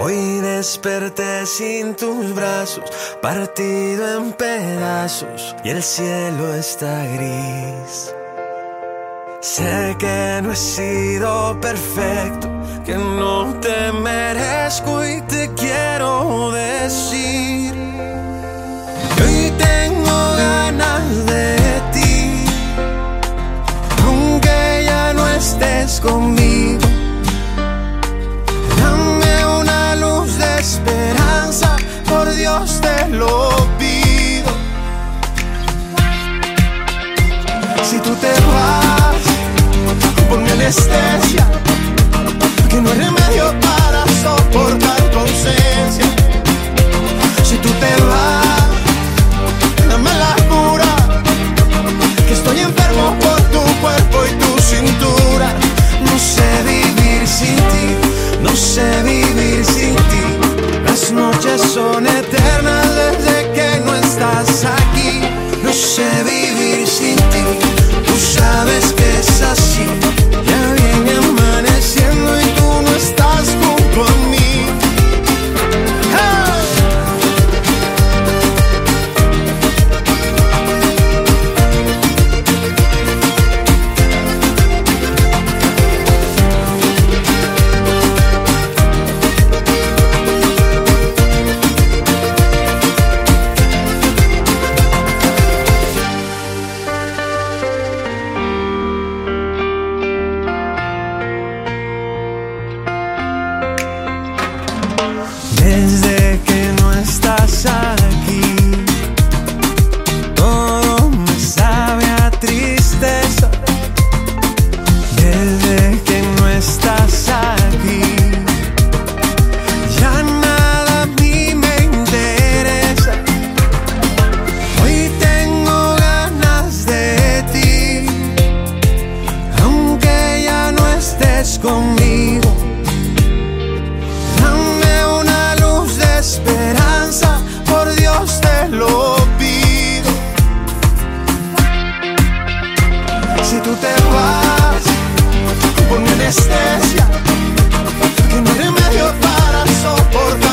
Hoy desperté sin tus brazos, partido en pedazos y el cielo está gris. Sé que no he sido perfecto, que no te merezco y te quiero decir. Hoy tengo ganas de ti, aunque ya no estés conmigo. Si tú te vas, ponme anestesia, que no hay remedio para soportar tu ausencia. Desde que no estás aquí, todo me sabe a tristeza. Desde que no estás aquí, ya nada a mí me interesa. Hoy tengo ganas de ti, aunque ya no estés conmigo. anestesia, un remedio para soportar.